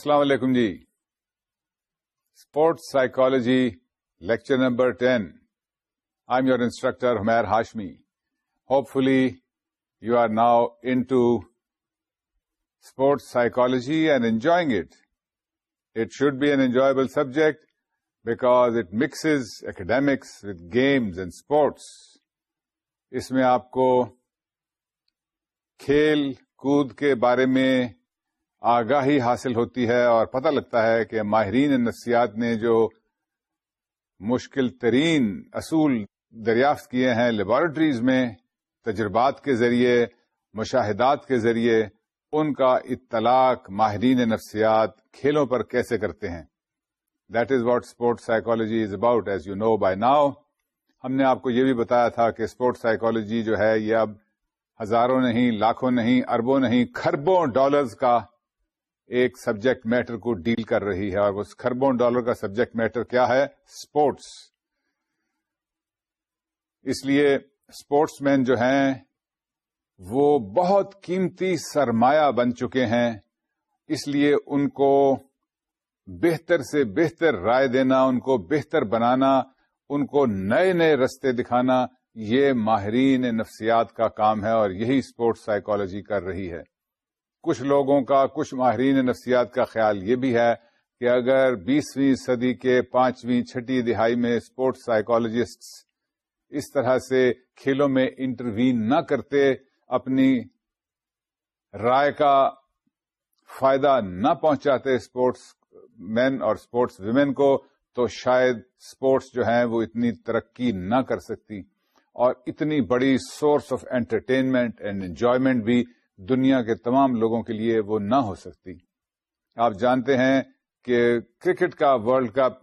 السلام علیکم جی sports psychology lecture number ten I'm your instructor Humair Hashmi hopefully you are now into sports psychology and enjoying it it should be an enjoyable subject because it mixes academics with games and sports اس میں آپ کو کھیل کود کے بارے میں آگاہی حاصل ہوتی ہے اور پتہ لگتا ہے کہ ماہرین نفسیات نے جو مشکل ترین اصول دریافت کیے ہیں لیبارٹریز میں تجربات کے ذریعے مشاہدات کے ذریعے ان کا اطلاق ماہرین نفسیات کھیلوں پر کیسے کرتے ہیں that is what sports psychology is about as you know by now ہم نے آپ کو یہ بھی بتایا تھا کہ اسپورٹ سائیکالوجی جو ہے یہ اب ہزاروں نہیں لاکھوں نہیں اربوں نہیں کھربوں ڈالرز کا ایک سبجیکٹ میٹر کو ڈیل کر رہی ہے اور اس خربوں ڈالر کا سبجیکٹ میٹر کیا ہے اسپورٹس اس لیے اسپورٹس مین جو ہیں وہ بہت قیمتی سرمایہ بن چکے ہیں اس لیے ان کو بہتر سے بہتر رائے دینا ان کو بہتر بنانا ان کو نئے نئے رستے دکھانا یہ ماہرین نفسیات کا کام ہے اور یہی اسپورٹس سائیکالوجی کر رہی ہے کچھ لوگوں کا کچھ ماہرین نفسیات کا خیال یہ بھی ہے کہ اگر بیسویں صدی کے پانچویں چھٹی دہائی میں اسپورٹس سائیکالوجسٹ اس طرح سے کھیلوں میں انٹروین نہ کرتے اپنی رائے کا فائدہ نہ پہنچاتے اسپورٹس مین اور اسپورٹس ویمن کو تو شاید اسپورٹس جو ہیں وہ اتنی ترقی نہ کر سکتی اور اتنی بڑی source of entertainment and enjoyment بھی دنیا کے تمام لوگوں کے لیے وہ نہ ہو سکتی آپ جانتے ہیں کہ کرکٹ کا ورلڈ کپ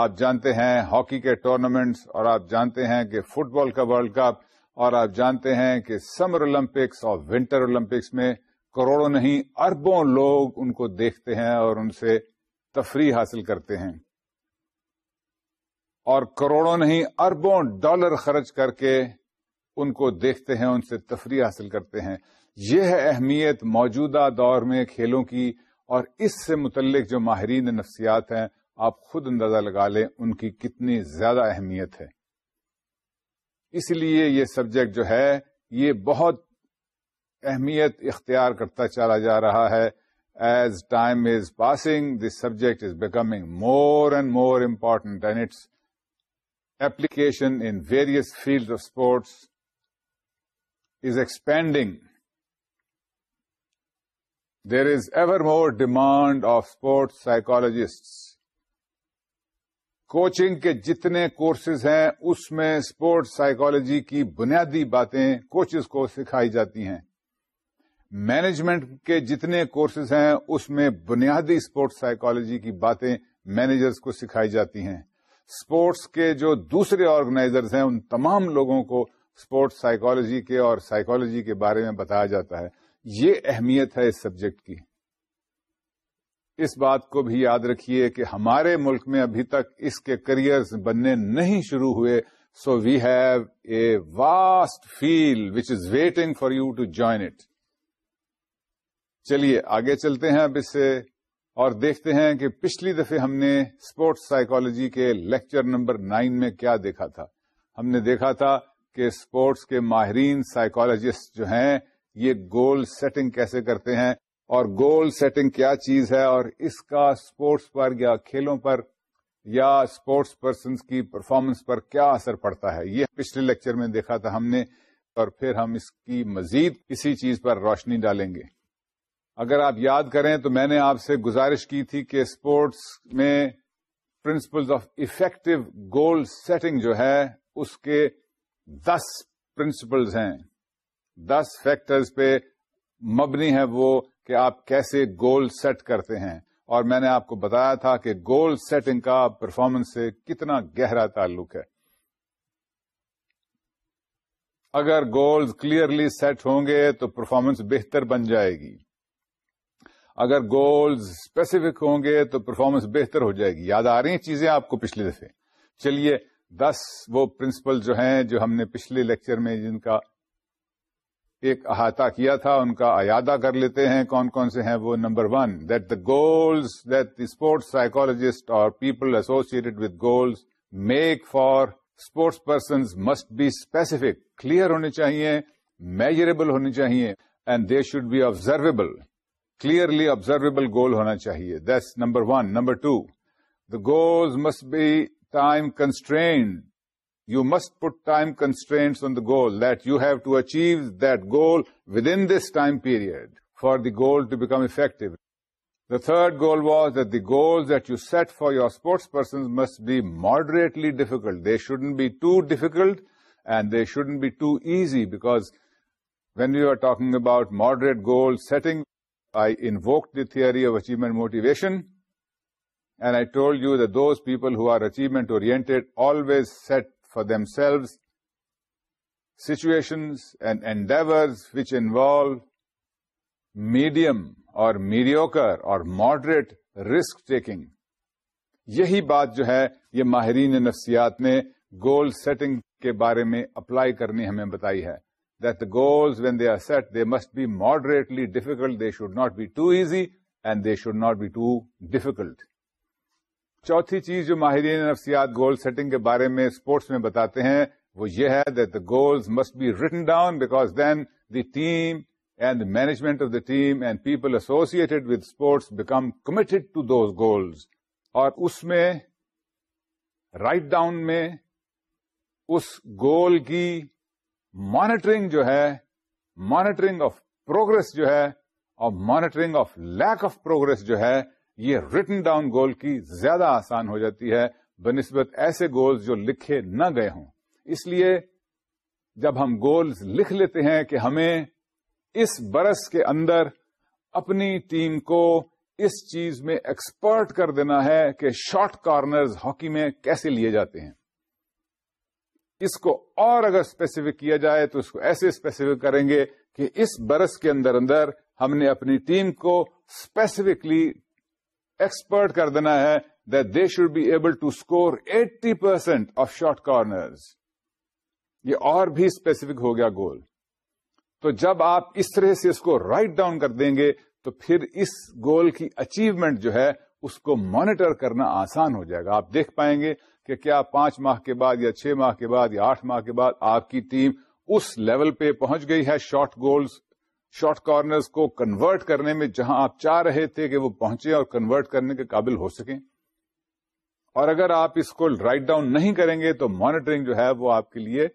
آپ جانتے ہیں ہاکی کے ٹورنامنٹس اور آپ جانتے ہیں کہ فٹ بال کا ورلڈ کپ اور آپ جانتے ہیں کہ سمر اولمپکس اور ونٹر اولمپکس میں کروڑوں نہیں اربوں لوگ ان کو دیکھتے ہیں اور ان سے تفریح حاصل کرتے ہیں اور کروڑوں نہیں اربوں ڈالر خرچ کر کے ان کو دیکھتے ہیں ان سے تفریح حاصل کرتے ہیں یہ ہے اہمیت موجودہ دور میں کھیلوں کی اور اس سے متعلق جو ماہرین نفسیات ہیں آپ خود اندازہ لگا لیں ان کی کتنی زیادہ اہمیت ہے اس لیے یہ سبجیکٹ جو ہے یہ بہت اہمیت اختیار کرتا چلا جا رہا ہے as time is passing this subject is becoming more and more important and its application in various field of sports is expanding there is ever more demand of sports psychologists coaching کے جتنے courses ہیں اس میں sports psychology کی بنیادی باتیں coaches کو سکھائی جاتی ہیں مینجمنٹ کے جتنے کورسز ہیں اس میں بنیادی اسپورٹس سائیکالوجی کی باتیں مینیجرز کو سکھائی جاتی ہیں اسپورٹس کے جو دوسرے آرگنائزرز ہیں ان تمام لوگوں کو اسپورٹس سائیکالوجی کے اور سائیکالوجی کے بارے میں بتایا جاتا ہے یہ اہمیت ہے اس سبجیکٹ کی اس بات کو بھی یاد رکھیے کہ ہمارے ملک میں ابھی تک اس کے کریئر بننے نہیں شروع ہوئے so we have a vast field which is waiting for you to join it چلیے آگے چلتے ہیں اب اس سے اور دیکھتے ہیں کہ پچھلی دفعہ ہم نے اسپورٹس سائیکولوجی کے لیکچر نمبر نائن میں کیا دیکھا تھا ہم نے دیکھا تھا کہ اسپورٹس کے ماہرین سائیکالوجسٹ جو ہیں یہ گول سیٹنگ کیسے کرتے ہیں اور گول سیٹنگ کیا چیز ہے اور اس کا اسپورٹس پر یا کھیلوں پر یا اسپورٹس پرسنس کی پرفارمنس پر کیا اثر پڑتا ہے یہ پچھلے لیکچر میں دیکھا تھا ہم نے اور پھر ہم اس کی مزید کسی چیز پر روشنی ڈالیں گے اگر آپ یاد کریں تو میں نے آپ سے گزارش کی تھی کہ اسپورٹس میں principles of effective goal setting جو ہے اس کے دس پرنسپلز ہیں دس فیکٹرز پہ مبنی ہے وہ کہ آپ کیسے گول سیٹ کرتے ہیں اور میں نے آپ کو بتایا تھا کہ گول سیٹنگ کا پرفارمنس سے کتنا گہرا تعلق ہے اگر گولز کلیئرلی سیٹ ہوں گے تو پرفارمنس بہتر بن جائے گی اگر گولز اسپیسیفک ہوں گے تو پرفارمنس بہتر ہو جائے گی یاد آ رہی ہیں چیزیں آپ کو پچھلے دفعے چلیے دس وہ پرنسپل جو ہیں جو ہم نے پچھلے لیکچر میں جن کا ایک احاطہ کیا تھا ان کا ایادہ کر لیتے ہیں کون کون سے ہیں وہ number one that the goals that the sports psychologist اور people associated with goals make for sports persons must be specific clear ہونے چاہیے میجریبل ہونے چاہیے and they should be observable clearly observable goal ہونا چاہیے that's number one number two the goals must be time constrained you must put time constraints on the goal, that you have to achieve that goal within this time period for the goal to become effective. The third goal was that the goals that you set for your sportspersons must be moderately difficult. They shouldn't be too difficult and they shouldn't be too easy, because when we were talking about moderate goal setting, I invoked the theory of achievement motivation, and I told you that those people who are achievement-oriented always set for themselves situations and endeavours which involve medium or mediocre or moderate risk taking یہی بات جو ہے یہ ماہرین نفسیات نے گول setting کے بارے میں اپلائی کرنی ہمیں بتائی ہے that goals when they are set they must be moderately difficult they should not be too easy and they should not be too difficult چوتھی چیز جو ماہرین نفسیات گول سیٹنگ کے بارے میں اسپورٹس میں بتاتے ہیں وہ یہ ہے that the goals must be written down because then the team and management of the team and people associated with sports become committed to those goals اور اس میں رائٹ ڈاؤن میں اس گول کی مانیٹرنگ جو ہے مانیٹرنگ آف پروگرس جو ہے اور monitoring of lack of progress جو ہے یہ ریٹن ڈاؤن گول کی زیادہ آسان ہو جاتی ہے بنسبت ایسے گولز جو لکھے نہ گئے ہوں اس لیے جب ہم گولز لکھ لیتے ہیں کہ ہمیں اس برس کے اندر اپنی ٹیم کو اس چیز میں ایکسپرٹ کر دینا ہے کہ شارٹ کارنرز ہاکی میں کیسے لیے جاتے ہیں اس کو اور اگر اسپیسیفک کیا جائے تو اس کو ایسے اسپیسیفک کریں گے کہ اس برس کے اندر اندر ہم نے اپنی ٹیم کو اسپیسیفکلی ایکسپرٹ کر دینا ہے that they should be able to score percent of short corners یہ اور بھی اسپیسیفک ہو گیا گول تو جب آپ اس طرح سے اس کو رائٹ ڈاؤن کر دیں گے تو پھر اس گول کی اچیومنٹ جو ہے اس کو مانیٹر کرنا آسان ہو جائے گا آپ دیکھ پائیں گے کہ کیا پانچ ماہ کے بعد یا چھ ماہ کے بعد یا آٹھ ماہ کے بعد آپ کی ٹیم اس لیول پہ پہنچ گئی ہے شارٹ گولز شارٹ کارنرز کو کنورٹ کرنے میں جہاں آپ چاہ رہے تھے کہ وہ پہنچے اور کنورٹ کرنے کے قابل ہو سکیں اور اگر آپ اس کو رائٹ ڈاؤن نہیں کریں گے تو مانیٹرنگ جو ہے وہ آپ کے لیے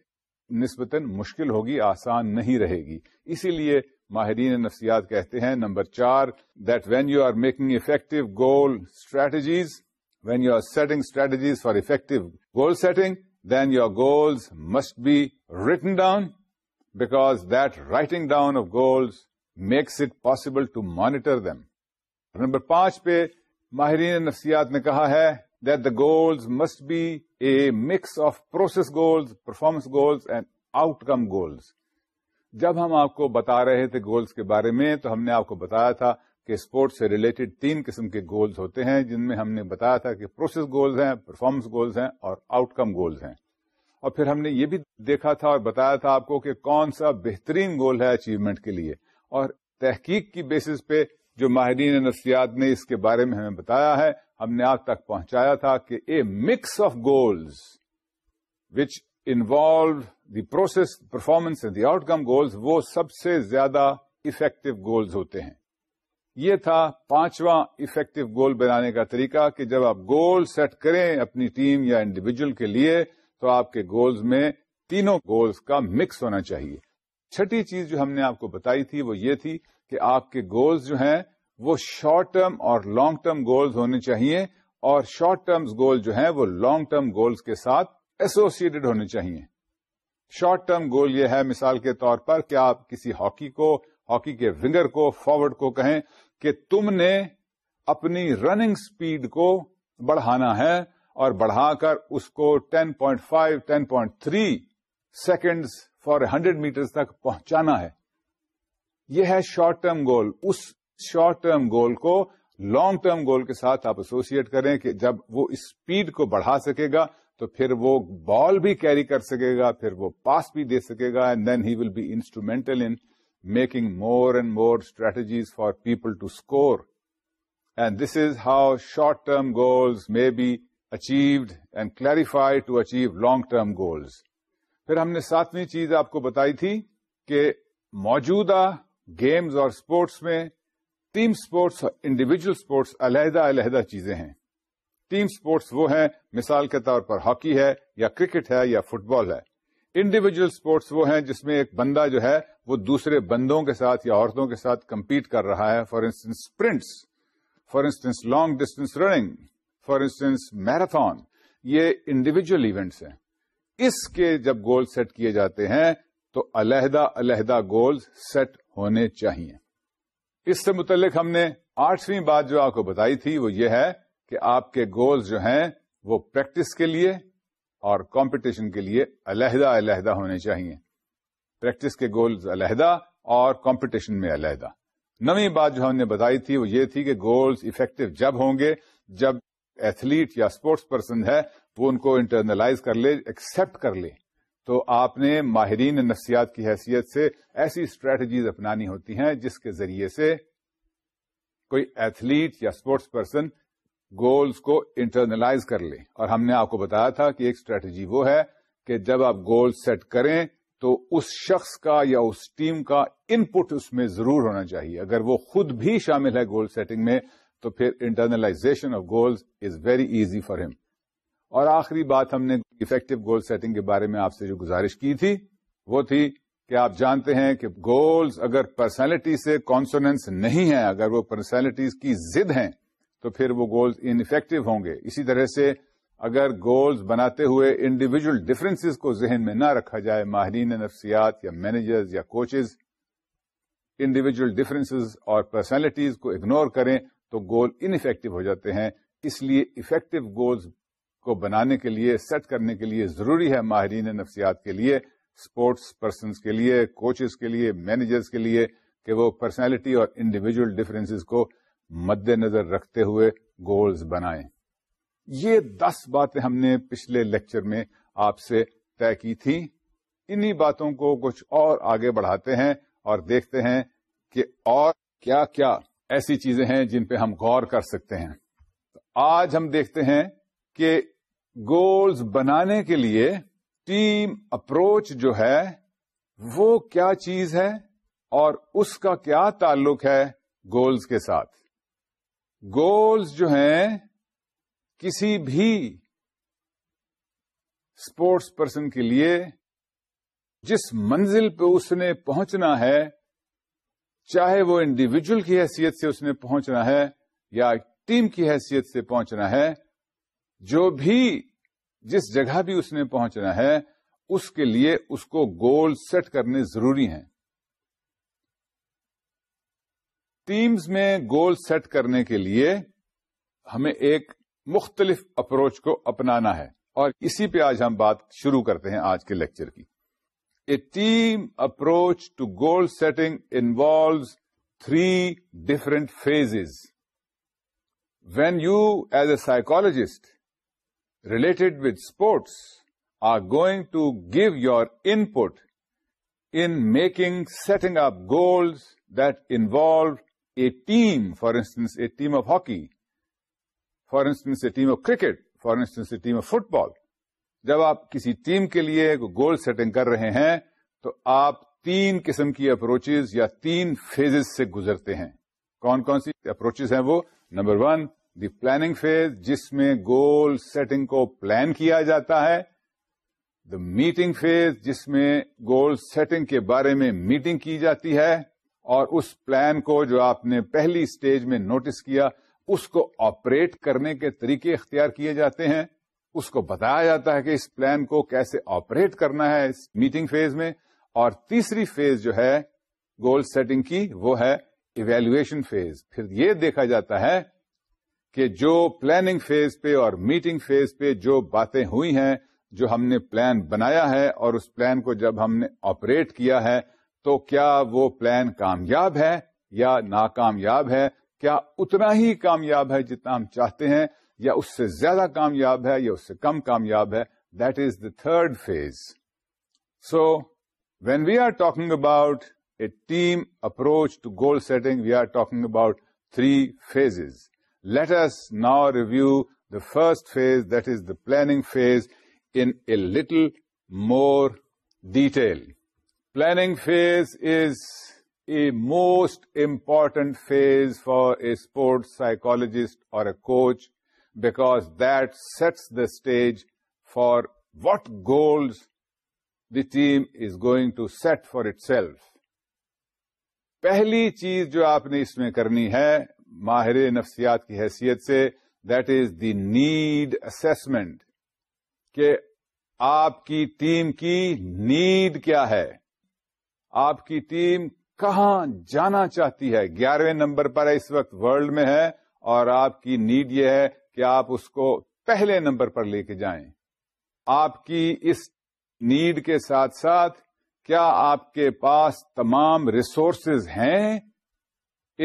نسبتاً مشکل ہوگی آسان نہیں رہے گی اسی لیے ماہرین نفسیات کہتے ہیں نمبر چار that when you are making effective goal strategies when you are setting strategies for effective goal setting then your goals must be written down because that writing down of goals makes it possible to monitor them. Number پانچ پہ ماہرین نفسیات نے کہا ہے that the goals must be a mix of process goals performance goals and outcome goals جب ہم آپ کو بتا رہے تھے گولز کے بارے میں تو ہم نے آپ کو بتایا تھا کہ اسپورٹس سے ریلیٹڈ تین قسم کے گولز ہوتے ہیں جن میں ہم نے بتایا تھا کہ پروسیس گولز ہیں پرفارمنس گولز ہیں اور آؤٹ کم گولز ہیں اور پھر ہم نے یہ بھی دیکھا تھا اور بتایا تھا آپ کو کہ کون سا بہترین گول ہے اچیومنٹ کے لیے اور تحقیق کی بیسس پہ جو ماہرین نفسیات نے اس کے بارے میں ہمیں بتایا ہے ہم نے آج تک پہنچایا تھا کہ a mix of goals which involve the process performance the outcome goals وہ سب سے زیادہ افیکٹو گولز ہوتے ہیں یہ تھا پانچواں افیکٹو گول بنانے کا طریقہ کہ جب آپ گول سیٹ کریں اپنی ٹیم یا انڈیویجل کے لیے تو آپ کے گولز میں تینوں گولز کا مکس ہونا چاہیے چھٹی چیز جو ہم نے آپ کو بتائی تھی وہ یہ تھی کہ آپ کے گولز جو ہیں وہ شارٹ ٹرم اور لانگ ٹرم گولز ہونے چاہیے اور شارٹ ٹرمز گول جو ہیں وہ لانگ ٹرم گولز کے ساتھ ایسوسیڈ ہونے چاہیے شارٹ ٹرم گول یہ ہے مثال کے طور پر کہ آپ کسی ہاکی کو ہاکی کے ونگر کو فارورڈ کو کہیں کہ تم نے اپنی رننگ سپیڈ کو بڑھانا ہے اور بڑھا کر اس کو 10.5 point five ten point three seconds for hundred metre تک پہنچانا ہے یہ ہے شارٹ ٹرم گول اس شارٹ ٹرم گول کو لانگ ٹرم گول کے ساتھ آپ ایسوسیٹ کریں کہ جب وہ اسپیڈ کو بڑھا سکے گا تو پھر وہ بال بھی کیری کر سکے گا پھر وہ پاس بھی دے سکے گا and then he will be instrumental in making more and more strategies for people to score and this is how short term goals may be achieved and clarify to achieve long term goals پھر ہم نے ساتویں چیز آپ کو بتائی تھی کہ موجودہ گیمز اور اسپورٹس میں ٹیم اسپورٹس انڈیویجل اسپورٹس علیحدہ علیحدہ چیزیں ہیں ٹیم اسپورٹس وہ ہیں مثال کے طور پر ہاکی ہے یا کرکٹ ہے یا فٹ بال ہے انڈیویجل اسپورٹس وہ ہیں جس میں ایک بندہ جو ہے وہ دوسرے بندوں کے ساتھ یا عورتوں کے ساتھ کمپیٹ کر رہا ہے for instance sprints for instance long distance running for instance marathon یہ انڈیویجل ایونٹس ہیں اس کے جب گول سیٹ کیے جاتے ہیں تو علیحدہ علیحدہ گولز سیٹ ہونے چاہیے اس سے متعلق ہم نے آٹھویں بات جو آپ کو بتائی تھی وہ یہ ہے کہ آپ کے گولز جو ہیں وہ پریکٹس کے لیے اور کمپٹیشن کے لیے علیحدہ علیحدہ ہونے چاہیے پریکٹس کے گولز علیحدہ اور کمپٹیشن میں علیحدہ نویں بات جو ہم نے بتائی تھی وہ یہ تھی کہ گولز افیکٹو جب ہوں گے جب ایتھلیٹ یا اسپورٹس پرسن ہے وہ ان کو انٹرنلائز کر لے ایکسپٹ کر لے تو آپ نے ماہرین نفسیات کی حیثیت سے ایسی اسٹریٹجیز اپنانی ہوتی ہیں جس کے ذریعے سے کوئی ایتھلیٹ یا اسپورٹس پرسن گولز کو انٹرنلائز کر لے اور ہم نے آپ کو بتایا تھا کہ ایک اسٹریٹجی وہ ہے کہ جب آپ گول سیٹ کریں تو اس شخص کا یا اس ٹیم کا ان پٹ اس میں ضرور ہونا چاہیے اگر وہ خود بھی شامل ہے گول سیٹنگ میں تو پھر internalization of goals is very easy for ہم اور آخری بات ہم نے افیکٹو گول سیٹنگ کے بارے میں آپ سے جو گزارش کی تھی وہ تھی کہ آپ جانتے ہیں کہ گولز اگر پرسنالٹی سے کانسوننس نہیں ہے اگر وہ پرسنالٹیز کی ضد ہیں تو پھر وہ گولز ان افیکٹو ہوں گے اسی طرح سے اگر گولز بناتے ہوئے انڈیویجل ڈفرینس کو ذہن میں نہ رکھا جائے ماہرین نفسیات یا مینیجرز یا کوچز انڈیویجل ڈفرینسز اور پرسنالٹیز کو اگنور کریں تو گول انفیکٹو ہو جاتے ہیں اس لیے افیکٹو گولز کو بنانے کے لیے سیٹ کرنے کے لیے ضروری ہے ماہرین نفسیات کے لیے اسپورٹس پرسنس کے لیے کوچز کے لیے مینیجرز کے لیے کہ وہ پرسنالٹی اور انڈیویجل ڈفرینسز کو مد نظر رکھتے ہوئے گولز بنائیں یہ دس باتیں ہم نے پچھلے لیکچر میں آپ سے طے کی تھی انہی باتوں کو کچھ اور آگے بڑھاتے ہیں اور دیکھتے ہیں کہ اور کیا کیا ایسی چیزیں ہیں جن پہ ہم غور کر سکتے ہیں آج ہم دیکھتے ہیں کہ گولز بنانے کے لیے ٹیم اپروچ جو ہے وہ کیا چیز ہے اور اس کا کیا تعلق ہے گولز کے ساتھ گولز جو ہیں کسی بھی اسپورٹس پرسن کے لیے جس منزل پہ اس نے پہنچنا ہے چاہے وہ انڈیویجل کی حیثیت سے اس نے پہنچنا ہے یا ٹیم کی حیثیت سے پہنچنا ہے جو بھی جس جگہ بھی اس نے پہنچنا ہے اس کے لیے اس کو گول سیٹ کرنے ضروری ہیں ٹیمز میں گول سیٹ کرنے کے لیے ہمیں ایک مختلف اپروچ کو اپنانا ہے اور اسی پہ آج ہم بات شروع کرتے ہیں آج کے لیکچر کی A team approach to goal setting involves three different phases. When you, as a psychologist, related with sports, are going to give your input in setting up goals that involve a team, for instance, a team of hockey, for instance, a team of cricket, for instance, a team of football. جب آپ کسی team کے لیے goal setting کر رہے ہیں تو آپ تین قسم کی اپروچز یا تین فیزز سے گزرتے ہیں کون کون سی اپروچز ہیں وہ number one the planning phase جس میں گول سیٹنگ کو پلان کیا جاتا ہے دا میٹنگ فیز جس میں گول سیٹنگ کے بارے میں میٹنگ کی جاتی ہے اور اس پلان کو جو آپ نے پہلی اسٹیج میں نوٹس کیا اس کو آپریٹ کرنے کے طریقے اختیار کیے جاتے ہیں اس کو بتایا جاتا ہے کہ اس پلان کو کیسے آپریٹ کرنا ہے اس میٹنگ فیز میں اور تیسری فیز جو ہے گول سیٹنگ کی وہ ہے ایویلویشن فیز پھر یہ دیکھا جاتا ہے کہ جو پلاننگ فیز پہ اور میٹنگ فیز پہ جو باتیں ہوئی ہیں جو ہم نے پلان بنایا ہے اور اس پلان کو جب ہم نے آپریٹ کیا ہے تو کیا وہ پلان کامیاب ہے یا ناکامیاب ہے کیا اتنا ہی کامیاب ہے جتنا ہم چاہتے ہیں یا اس سے زیادہ کامیاب ہے یا اس سے کم کامیاب ہے that is the third phase so when we are talking about a team approach to goal setting we are talking about three phases let's now review the first phase that is the planning phase in a little more detail planning phase is a most important phase for a sports psychologist اور a coach because that sets the stage for what goals the team is going to set for itself پہلی چیز جو آپ نے اس میں کرنی ہے ماہر نفسیات کی حیثیت سے that is the need assessment کہ آپ کی ٹیم کی نیڈ کیا ہے آپ کی ٹیم کہاں جانا چاہتی ہے گیارہویں نمبر پر اس وقت ورلڈ میں ہے اور آپ کی نیڈ یہ ہے کہ آپ اس کو پہلے نمبر پر لے کے جائیں آپ کی اس نیڈ کے ساتھ ساتھ کیا آپ کے پاس تمام ریسورسز ہیں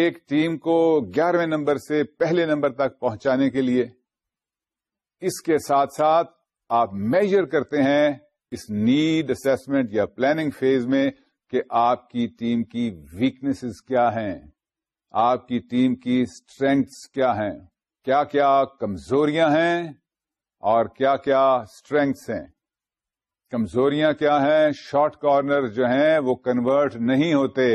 ایک ٹیم کو گیارہویں نمبر سے پہلے نمبر تک پہنچانے کے لیے اس کے ساتھ ساتھ آپ میجر کرتے ہیں اس نیڈ اسسمنٹ یا پلاننگ فیز میں کہ آپ کی ٹیم کی ویکنیسز کیا ہیں آپ کی ٹیم کی اسٹرینگس کیا ہیں کیا کیا کمزوریاں ہیں اور کیا کیا اسٹرینگس ہیں کمزوریاں کیا ہیں شارٹ کارنر جو ہیں وہ کنورٹ نہیں ہوتے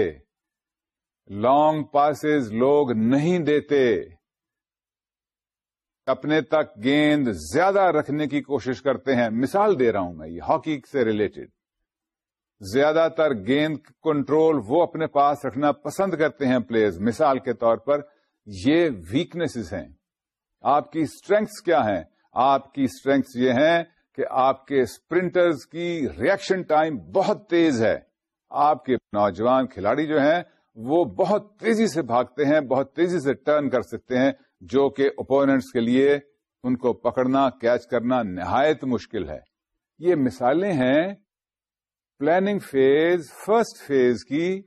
لانگ پاسز لوگ نہیں دیتے اپنے تک گیند زیادہ رکھنے کی کوشش کرتے ہیں مثال دے رہا ہوں میں یہ ہاکی سے ریلیٹڈ زیادہ تر گیند کنٹرول وہ اپنے پاس رکھنا پسند کرتے ہیں پلیئرز مثال کے طور پر یہ ویکنیسز ہیں آپ کی اسٹرینگس کیا ہیں آپ کی اسٹرینگس یہ ہیں کہ آپ کے اسپرنٹرز کی ریئیکشن ٹائم بہت تیز ہے آپ کے نوجوان کھلاڑی جو ہیں وہ بہت تیزی سے بھاگتے ہیں بہت تیزی سے ٹرن کر سکتے ہیں جو کہ اوپوننٹس کے لیے ان کو پکڑنا کیچ کرنا نہایت مشکل ہے یہ مثالیں ہیں پلاننگ فیز فرسٹ فیز کی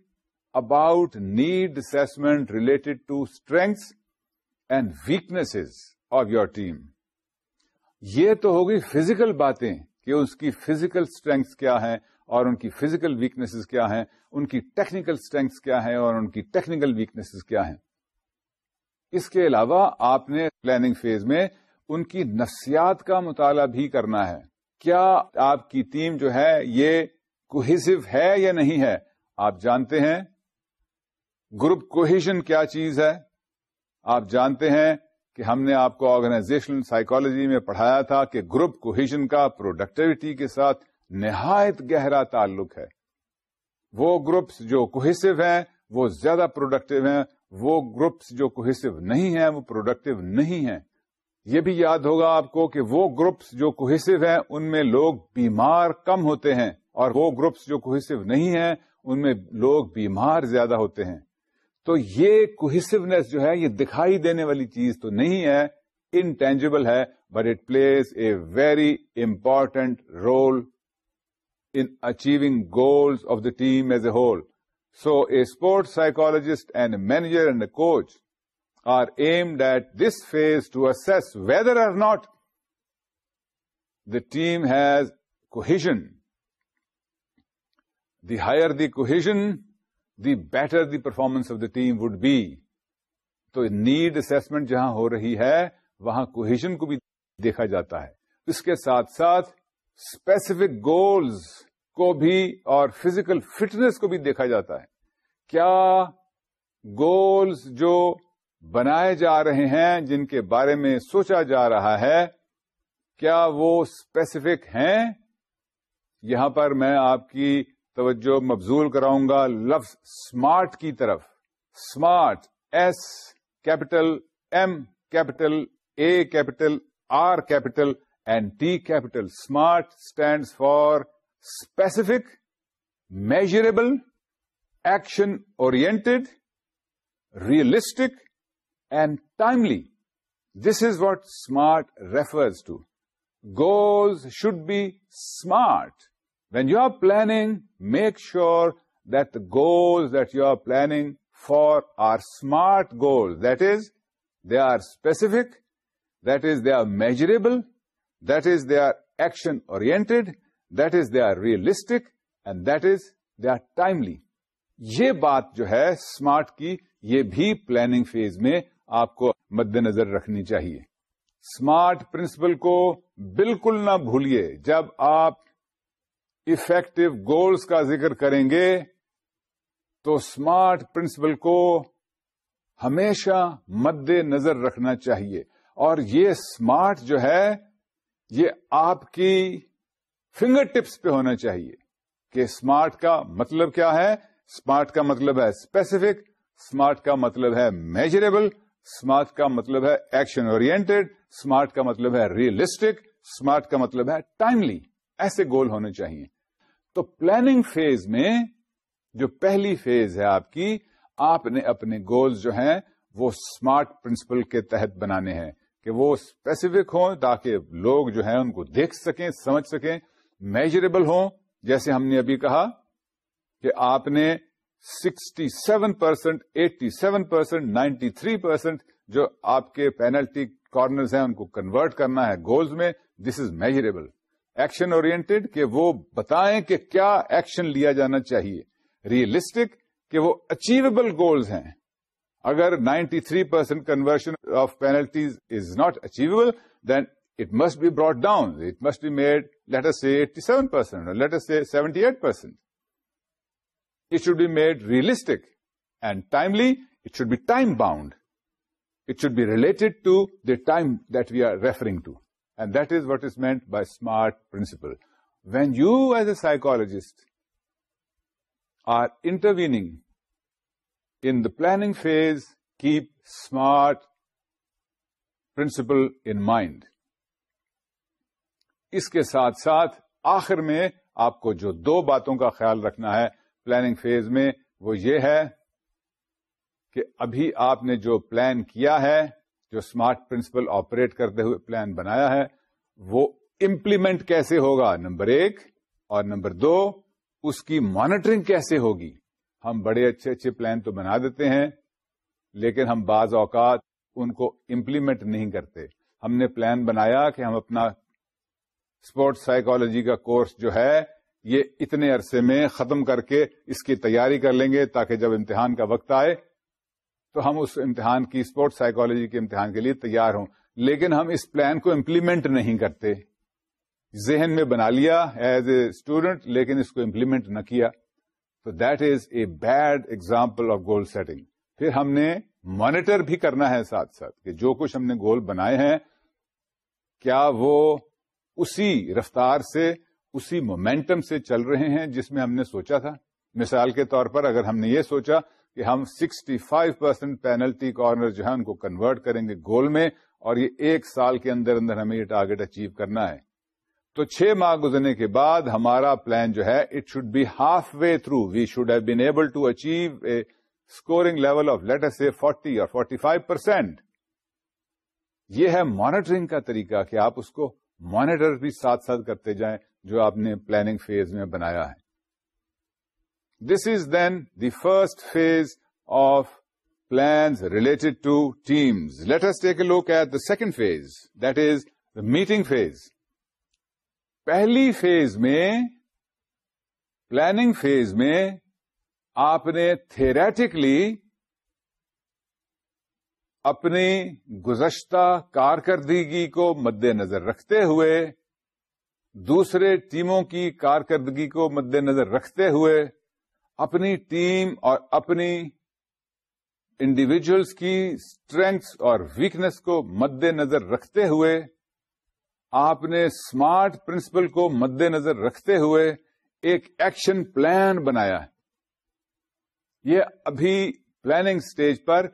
about need assessment related to strengths and weakness of your team یہ تو ہوگی فزیکل باتیں کہ اس کی فزیکل اسٹرینگس کیا ہے اور ان کی فزیکل ویکنیسز کیا ہیں ان کی ٹیکنیکل اسٹرینگس کیا ہے اور ان کی ٹیکنیکل ویکنیسز کیا ہیں اس کے علاوہ آپ نے پلاننگ فیز میں ان کی نفسیات کا مطالعہ بھی کرنا ہے کیا آپ کی ٹیم جو ہے یہ کوہیزو ہے یا نہیں ہے آپ جانتے ہیں گروپ کوہیشن کیا چیز ہے آپ جانتے ہیں کہ ہم نے آپ کو آرگنائزیشن سائیکالوجی میں پڑھایا تھا کہ گروپ کوہیشن کا پروڈکٹیوٹی کے ساتھ نہایت گہرا تعلق ہے وہ گروپس جو کوہیسو ہیں وہ زیادہ پروڈکٹیو ہیں وہ گروپس جو کوہیسو نہیں ہیں وہ پروڈکٹیو نہیں ہیں یہ بھی یاد ہوگا آپ کو کہ وہ گروپس جو کوہیسو ہیں ان میں لوگ بیمار کم ہوتے ہیں اور وہ گروپس جو کوہیسو نہیں ہیں ان میں لوگ بیمار زیادہ ہوتے ہیں تو یہ کوہیسونیس جو ہے یہ دکھائی دینے والی چیز تو نہیں ہے انٹینجیبل ہے but it plays a very important role in achieving goals of the team as a whole so a sport psychologist and manager and a coach are aimed at this phase to assess whether or not the team has cohesion the higher the cohesion the better the performance of the team would be تو need assessment جہاں ہو رہی ہے وہاں cohesion کو بھی دیکھا جاتا ہے اس کے ساتھ ساتھ اسپیسیفک گولز کو بھی اور فزیکل فٹنس کو بھی دیکھا جاتا ہے کیا گولز جو بنائے جا رہے ہیں جن کے بارے میں سوچا جا رہا ہے کیا وہ اسپیسیفک ہیں یہاں پر میں آپ کی توجہ مبزول کراؤں گا لفظ اسمارٹ کی طرف SMART S capital M capital A capital R capital and T capital SMART stands for specific measurable action oriented realistic and timely this is what SMART refers to goals should be SMART planning, you sure planning make sure that you that you for planning for are SMART goals that is they are specific they they are that is, they are action oriented that is they are realistic and that is they are timely یہ بات جو ہے SMART کی یہ بھی planning phase میں آپ کو مد نظر رکھنی چاہیے اسمارٹ پرنسپل کو بالکل نہ بھولیے جب آپ افیکٹو گولز کا ذکر کریں گے تو اسمارٹ پرنسپل کو ہمیشہ مد نظر رکھنا چاہیے اور یہ اسمارٹ جو ہے یہ آپ کی فنگر ٹپس پہ ہونا چاہیے کہ اسمارٹ کا مطلب کیا ہے اسمارٹ کا مطلب ہے اسپیسیفک اسمارٹ کا مطلب ہے میجریبل اسمارٹ کا مطلب ہے ایکشن اورینٹیڈ اسمارٹ کا مطلب ہے ریئلسٹک اسمارٹ کا مطلب ہے ٹائملی ایسے گول ہونے چاہیے تو پلاننگ فیز میں جو پہلی فیز ہے آپ کی آپ نے اپنے گولز جو ہیں وہ اسمارٹ پرنسپل کے تحت بنانے ہیں کہ وہ اسپیسیفک ہوں تاکہ لوگ جو ہیں ان کو دیکھ سکیں سمجھ سکیں میجریبل ہوں جیسے ہم نے ابھی کہا کہ آپ نے sixty seven percent eighty seven percent ninety three percent جو آپ کے پینلٹی کارنرز ہیں ان کو کنورٹ کرنا ہے گولز میں this is measurable action oriented کہ وہ بتائیں کہ کیا ایکشن لیا جانا چاہیے ریئلسٹک کہ وہ اچیویبل گولز ہیں اگر 93% three percent conversion of penalties is not achievable then it must be brought down it must be made let's say eighty seven percent let's say seventy eight percent it should be made realistic and timely it should be time bound it should be related to the time that we are referring to and that is is is by by SMART principle when you as a are are intervening in planning phase keep SMART principle in mind اس کے ساتھ ساتھ آخر میں آپ کو جو دو باتوں کا خیال رکھنا ہے پلاننگ فیز میں وہ یہ ہے کہ ابھی آپ نے جو پلان کیا ہے جو اسمارٹ پرنسپل آپریٹ کرتے ہوئے پلان بنایا ہے وہ امپلیمنٹ کیسے ہوگا نمبر ایک اور نمبر دو اس کی مانیٹرنگ کیسے ہوگی ہم بڑے اچھے اچھے پلان تو بنا دیتے ہیں لیکن ہم بعض اوقات ان کو امپلیمنٹ نہیں کرتے ہم نے پلان بنایا کہ ہم اپنا اسپورٹس سائیکالوجی کا کورس جو ہے یہ اتنے عرصے میں ختم کر کے اس کی تیاری کر لیں گے تاکہ جب امتحان کا وقت آئے تو ہم اس امتحان کی اسپورٹ سائیکالوجی کے امتحان کے لیے تیار ہوں لیکن ہم اس پلان کو امپلیمنٹ نہیں کرتے ذہن میں بنا لیا ایز اے اسٹوڈنٹ لیکن اس کو امپلیمنٹ نہ کیا تو that is a bad example of goal setting پھر ہم نے مانیٹر بھی کرنا ہے ساتھ ساتھ کہ جو کچھ ہم نے گول بنائے ہیں کیا وہ اسی رفتار سے اسی مومینٹم سے چل رہے ہیں جس میں ہم نے سوچا تھا مثال کے طور پر اگر ہم نے یہ سوچا کہ ہم 65 فائیو پرسینٹ پینلٹی کارنر جو ہے ان کو کنورٹ کریں گے گول میں اور یہ ایک سال کے اندر اندر ہمیں یہ ٹارگیٹ اچیو کرنا ہے تو چھ ماہ گزرنے کے بعد ہمارا پلان جو ہے it should be half way through we should have been able to achieve a scoring level of let's say forty اور فورٹی فائیو پرسینٹ یہ ہے مانیٹرنگ کا طریقہ کہ آپ اس کو مانیٹر بھی ساتھ ساتھ کرتے جائیں جو آپ نے پلاننگ فیز میں بنایا ہے this is then the first phase of plans take to teams at look at the second phase the meeting phase پہلی فیز میں پلاننگ فیز میں آپ نے تھریٹکلی اپنی گزشتہ کارکردگی کو مد نظر رکھتے ہوئے دوسرے ٹیموں کی کارکردگی کو مد نظر رکھتے ہوئے اپنی ٹیم اور اپنی انڈیویجلس کی اسٹرینگس اور ویکنیس کو مد نظر رکھتے ہوئے آپ نے اسمارٹ پرنسپل کو مد نظر رکھتے ہوئے ایک ایکشن پلان بنایا ہے یہ ابھی پلاننگ اسٹیج پر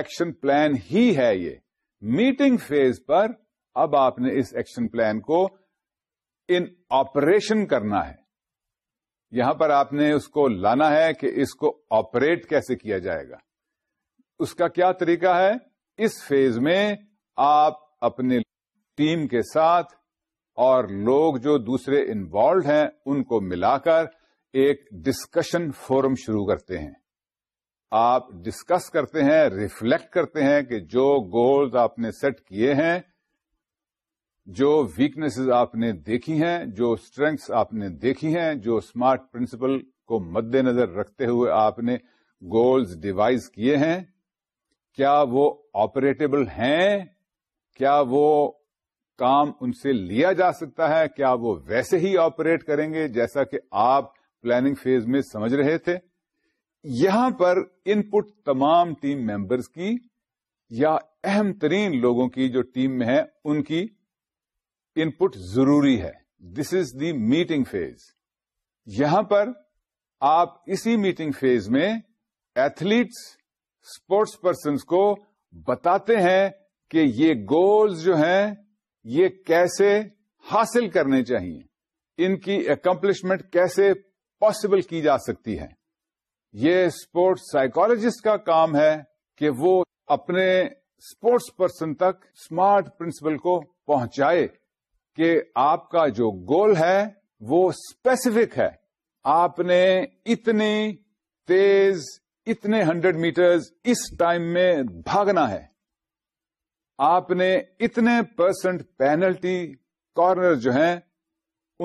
ایکشن پلان ہی ہے یہ میٹنگ فیز پر اب آپ نے اس ایکشن پلان کو ان آپریشن کرنا ہے یہاں پر آپ نے اس کو لانا ہے کہ اس کو آپریٹ کیسے کیا جائے گا اس کا کیا طریقہ ہے اس فیز میں آپ اپنے ٹیم کے ساتھ اور لوگ جو دوسرے انوالوڈ ہیں ان کو ملا کر ایک ڈسکشن فورم شروع کرتے ہیں آپ ڈسکس کرتے ہیں ریفلیکٹ کرتے ہیں کہ جو گولز آپ نے سیٹ کیے ہیں جو ویکنیسز آپ نے دیکھی ہیں جو اسٹرینگس آپ نے دیکھی ہیں جو اسمارٹ پرنسپل کو مد نظر رکھتے ہوئے آپ نے گولز ڈیوائز کیے ہیں کیا وہ آپریٹیبل ہیں کیا وہ کام ان سے لیا جا سکتا ہے کیا وہ ویسے ہی آپریٹ کریں گے جیسا کہ آپ پلاننگ فیز میں سمجھ رہے تھے یہاں پر ان پٹ تمام ٹیم ممبرز کی یا اہم ترین لوگوں کی جو ٹیم میں ہے ان کی ان پٹ ضروری ہے this is the meeting phase یہاں پر آپ اسی میٹنگ فیز میں ایتھلیٹس اسپورٹس پرسنس کو بتاتے ہیں کہ یہ گولز جو ہیں یہ کیسے حاصل کرنے چاہیے ان کی اکمپلشمنٹ کیسے پاسبل کی جا سکتی ہے یہ اسپورٹس سائکالوجیسٹ کا کام ہے کہ وہ اپنے اسپورٹس پرسن تک اسمارٹ پرنسپل کو پہنچائے کہ آپ کا جو گول ہے وہ اسپیسیفک ہے آپ نے اتنی تیز اتنے ہنڈریڈ میٹرز اس ٹائم میں بھاگنا ہے آپ نے اتنے پرسنٹ پینلٹی کارنر جو ہیں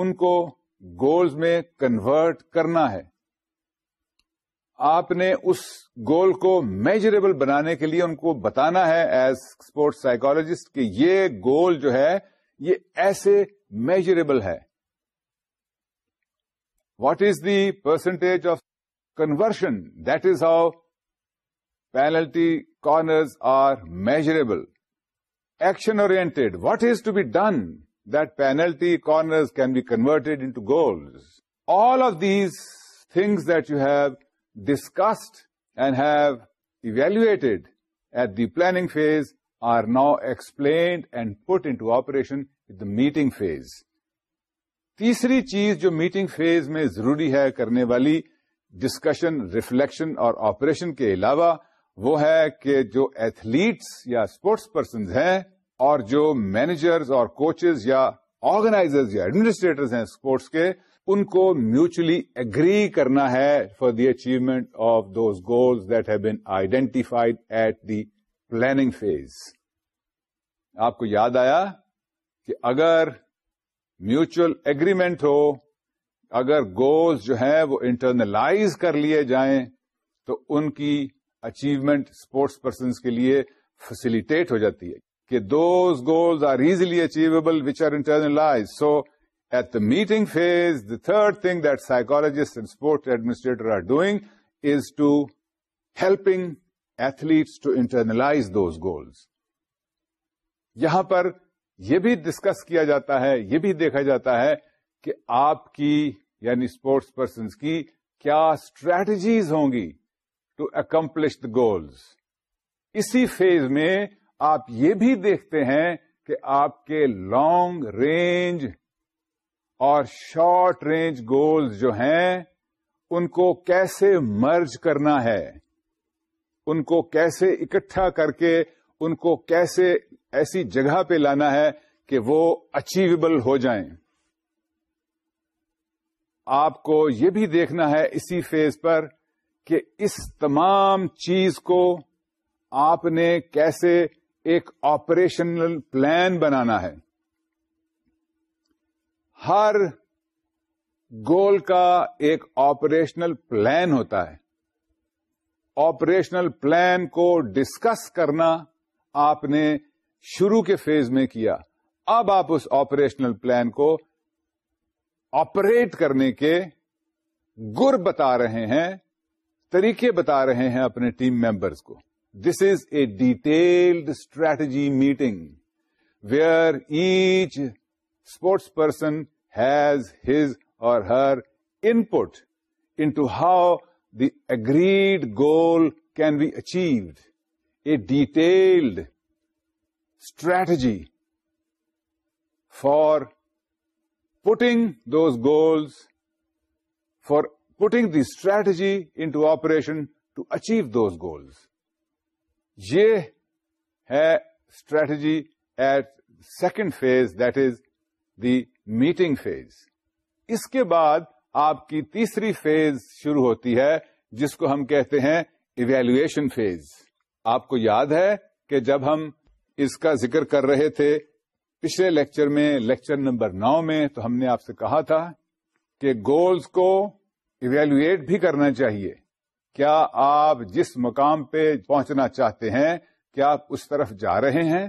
ان کو گولز میں کنورٹ کرنا ہے آپ نے اس گول کو میجریبل بنانے کے لیے ان کو بتانا ہے ایز اسپورٹس سائیکولوجسٹ کہ یہ گول جو ہے یہ ایسے میجریبل ہے what is the percentage of conversion that is how penalty corners are measurable action oriented what is to be done that penalty corners can be converted in goals all of these things that you have discussed and have evaluated at the planning phase I now explained and put into operation at the meeting phase تیسری چیز جو meeting phase میں ضروری ہے کرنے والی discussion reflection اور operation کے علاوہ وہ ہے کہ جو ایتھلیٹس یا اسپورٹس پرسنز ہیں اور جو مینیجرز اور کوچز یا آرگنائزرز یا ایڈمنسٹریٹرز ہیں اسپورٹس کے ان کو میوچلی اگری کرنا ہے for the achievement of those goals that have been identified at the planning phase آپ کو یاد آیا کہ اگر میوچل اگریمنٹ ہو اگر گولز جو ہیں وہ انٹرنلائز کر لیے جائیں تو ان کی اچیومنٹ اسپورٹس پرسنس کے لیے فیسلیٹیٹ ہو جاتی ہے کہ those goals are easily achievable which are internalise so at the meeting phase the third thing that psychologist and sport administrator are doing is to helping athletes to internalise those goals یہاں پر یہ بھی discuss کیا جاتا ہے یہ بھی دیکھا جاتا ہے کہ آپ کی یعنی اسپورٹس پرسنس کی کیا اسٹریٹجیز ہوں گی ٹو اکمپلش دا گولس اسی فیز میں آپ یہ بھی دیکھتے ہیں کہ آپ کے لانگ رینج اور شارٹ رینج گولز جو ہیں ان کو کیسے مرج کرنا ہے ان کو کیسے اکٹھا کر کے ان کو کیسے ایسی جگہ پہ لانا ہے کہ وہ اچیویبل ہو جائیں آپ کو یہ بھی دیکھنا ہے اسی فیز پر کہ اس تمام چیز کو آپ نے کیسے ایک آپریشنل پلان بنانا ہے ہر گول کا ایک آپریشنل پلان ہوتا ہے آپریشنل پلان کو ڈسکس کرنا آپ نے شروع کے فیز میں کیا اب آپ اس آپریشنل پلان کو آپریٹ کرنے کے گر بتا رہے ہیں طریقے بتا رہے ہیں اپنے ٹیم ممبرس کو this is a detailed strategy meeting where each sports person has his or her input how the agreed goal can be achieved a detailed strategy for putting those goal for putting the strategy into operation to achieve those goals یہ ہے strategy at second phase that is the meeting phase اس کے بعد آپ کی تیسری phase شروع ہوتی ہے جس کو ہم کہتے ہیں ایویلویشن فیز آپ کو یاد ہے کہ جب ہم اس کا ذکر کر رہے تھے پچھلے لیکچر میں لیکچر نمبر نو میں تو ہم نے آپ سے کہا تھا کہ گولز کو ایویلویٹ بھی کرنا چاہیے کیا آپ جس مقام پہ پہنچنا چاہتے ہیں کیا آپ اس طرف جا رہے ہیں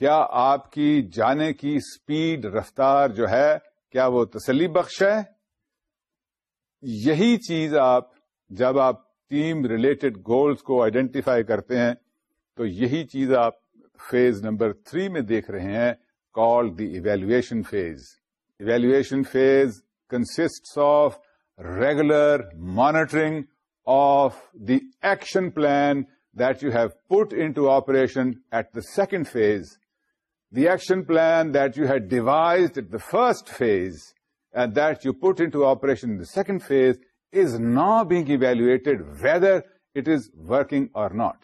کیا آپ کی جانے کی سپیڈ رفتار جو ہے کیا وہ تسلی بخش ہے یہی چیز آپ جب آپ ٹیم ریلیٹڈ گولز کو آئیڈینٹیفائی کرتے ہیں تو یہی چیز آپ فیز نمبر تھری میں دیکھ رہے ہیں call the evaluation phase evaluation phase consists of regular monitoring of the action plan that you have put to operation at the second phase the action plan that you had devised at the first phase and that you put into operation in the second phase is now being evaluated whether it is working or not.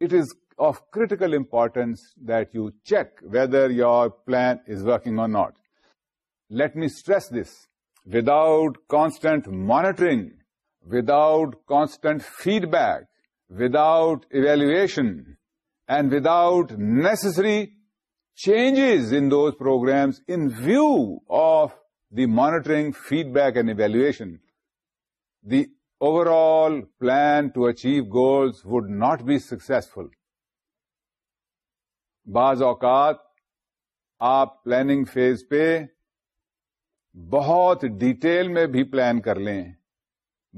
It is of critical importance that you check whether your plan is working or not. Let me stress this. Without constant monitoring, without constant feedback, without evaluation, and without necessary changes in those programs in view of the monitoring, feedback and evaluation, the overall plan to achieve goals would not be successful. بعض اوقات آپ planning phase پہ بہت detail میں بھی plan کر لیں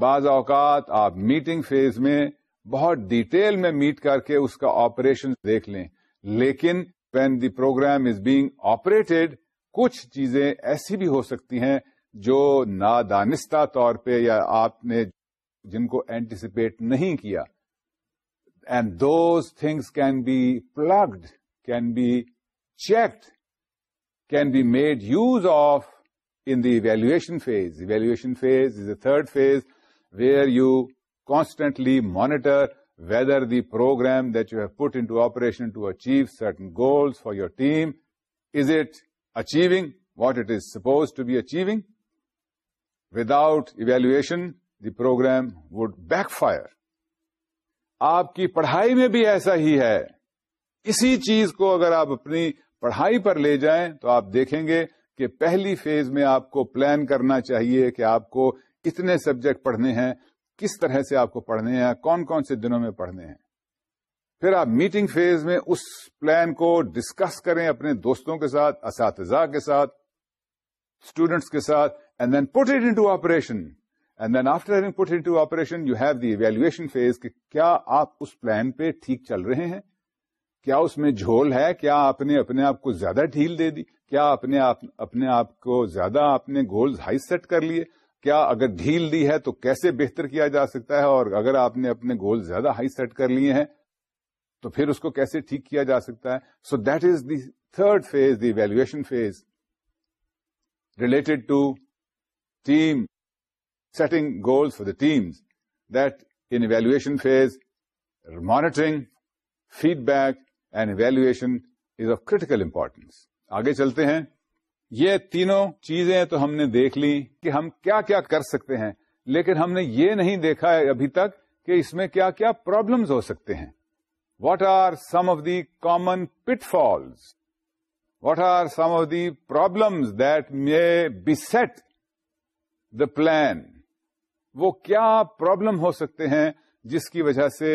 بعض اوقات آپ میٹنگ فیز میں بہت ڈیٹیل میں میٹ کر کے اس کا آپریشن دیکھ لیں لیکن when the program is being operated کچھ چیزیں ایسی بھی ہو سکتی ہیں جو نادانستہ طور پہ یا آپ نے جن کو اینٹیسپیٹ نہیں کیا and those things can be plugged can be checked can be made use of in the evaluation phase evaluation phase is a third phase where you constantly monitor whether the program that you have put into operation to achieve certain goals for your team is it achieving what it is supposed to be achieving without evaluation, the the program would backfire آپ کی پڑھائی میں بھی ایسا ہی ہے اسی چیز کو اگر آپ اپنی پڑھائی پر لے جائیں تو آپ دیکھیں گے کہ پہلی فیز میں آپ کو پلان کرنا چاہیے کہ آپ کو کتنے سبجیکٹ پڑھنے ہیں کس طرح سے آپ کو پڑھنے ہیں کون کون سے دنوں میں پڑھنے ہیں پھر آپ میٹنگ فیز میں اس پلان کو ڈسکس کریں اپنے دوستوں کے ساتھ اساتذہ کے ساتھ اسٹوڈینٹس کے ساتھ and then put it into operation and then after having put into operation you have the evaluation phase کہ کیا آپ اس پلان پہ ٹھیک چل رہے ہیں کیا اس میں جھول ہے کیا آپ نے اپنے آپ کو زیادہ ڈھیل دے دی کیا آپ اپنے آپ کو زیادہ آپ نے گولز ہائی سیٹ کر لیے کیا اگر ڈھیل دی ہے تو کیسے بہتر کیا جا سکتا ہے اور اگر آپ نے اپنے گولز زیادہ ہائی سیٹ کر لیے ہیں تو پھر اس کو کیسے ٹھیک کیا جا سکتا ہے so that is the third phase the evaluation phase related to team setting goals for the teams that evaluation phase monitoring feedback and evaluation is of critical importance آگے چلتے ہیں یہ تینوں چیزیں تو ہم نے دیکھ لی کہ ہم کیا کیا کر سکتے ہیں لیکن ہم نے یہ نہیں دیکھا ہے ابھی تک کہ اس میں کیا کیا پرابلمز ہو سکتے ہیں what are some of the common pitfalls what are some of the problems that may beset the plan وہ کیا پرابلم ہو سکتے ہیں جس کی وجہ سے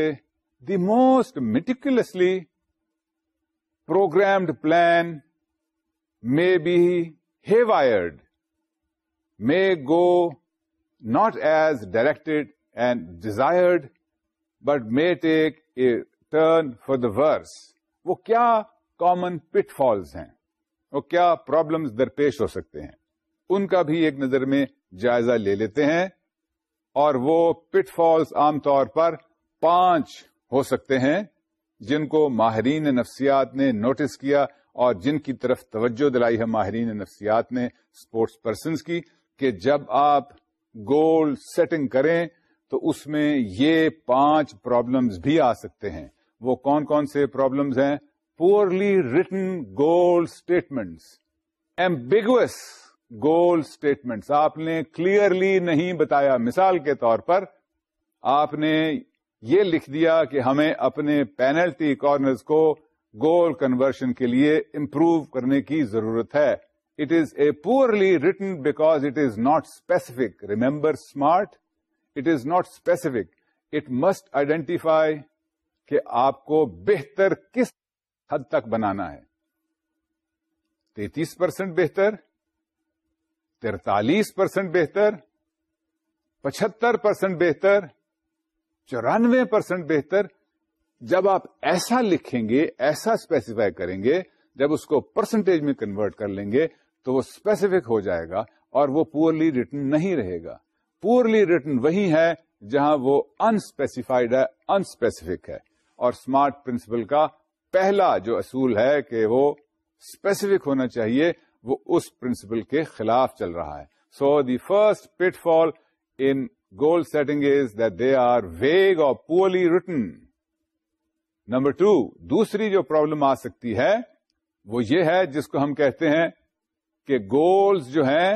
the most meticulously programmed plan may be haywired may go not as directed and desired but may take a turn for the worse وہ کیا کامن پٹ فالز ہیں وہ کیا پرابلمس درپیش ہو سکتے ہیں ان کا بھی ایک نظر میں جائزہ لے لیتے ہیں اور وہ پٹ فالز عام طور پر پانچ ہو سکتے ہیں جن کو ماہرین نفسیات نے نوٹس کیا اور جن کی طرف توجہ دلائی ہے ماہرین نفسیات نے اسپورٹس پرسنز کی کہ جب آپ گول سیٹنگ کریں تو اس میں یہ پانچ پرابلمز بھی آ سکتے ہیں وہ کون کون سے پرابلمس ہیں poorly written goal statements ambiguous goal statements آپ نے کلیئرلی نہیں بتایا مثال کے طور پر آپ نے یہ لکھ دیا کہ ہمیں اپنے پینلٹی کارنرز کو گول کنورشن کے لیے امپروو کرنے کی ضرورت ہے it is a poorly written because it is not specific remember SMART it is not specific it must identify کہ آپ کو بہتر کس حد تک بنانا ہے تینتیس پرسینٹ بہتر ترتالیس پرسینٹ بہتر پچہتر پرسینٹ بہتر چورانوے پرسینٹ بہتر جب آپ ایسا لکھیں گے ایسا اسپیسیفائی کریں گے جب اس کو پرسنٹیج میں کنورٹ کر لیں گے تو وہ اسپیسیفک ہو جائے گا اور وہ پورلی ریٹن نہیں رہے گا پورلی ریٹن وہی ہے جہاں وہ انسپیسیفائڈ ہے انسپیسیفک ہے اور اسمارٹ پرنسپل کا پہلا جو اصول ہے کہ وہ اسپیسیفک ہونا چاہیے وہ اس پرنسپل کے خلاف چل رہا ہے so the first pitfall in goal setting is that they are vague or poorly written number two دوسری جو پرابلم آ سکتی ہے وہ یہ ہے جس کو ہم کہتے ہیں کہ گولز جو ہیں